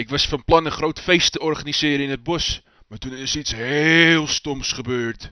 Ik was van plan een groot feest te organiseren in het bos, maar toen is iets heel stoms gebeurd.